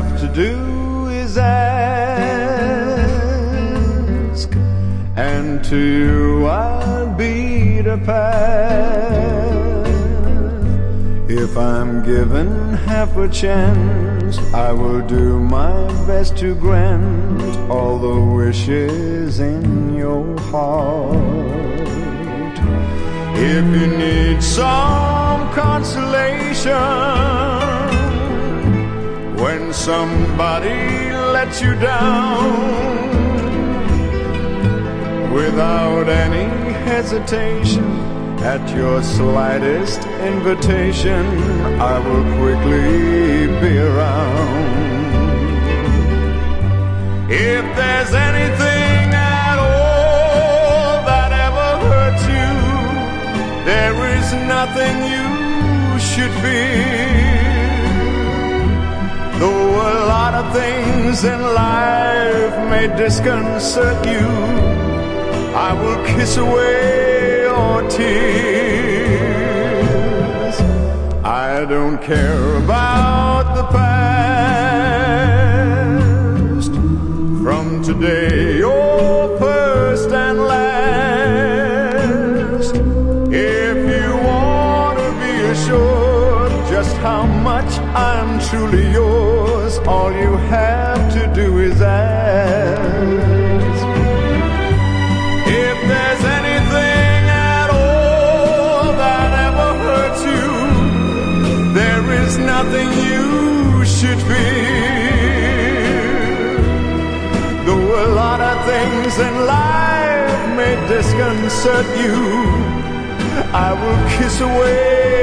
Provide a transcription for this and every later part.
have to do is ask, and to you I'll be a path. If I'm given half a chance, I will do my best to grant all the wishes in your heart. If you need some consolation somebody lets you down without any hesitation at your slightest invitation. I will quickly be around. If there's anything at all that ever hurts you there is nothing you should fear Though a lot of things in life may disconcert you, I will kiss away your tears. I don't care about the past. From today, how much I'm truly yours, all you have to do is ask. If there's anything at all that ever hurts you, there is nothing you should fear. Though a lot of things in life may disconcert you, I will kiss away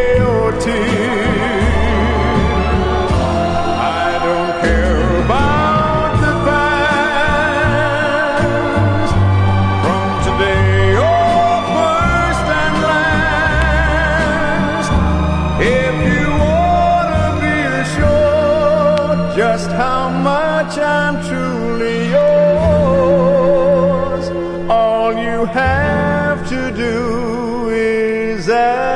just how much I'm truly yours. All you have to do is ask.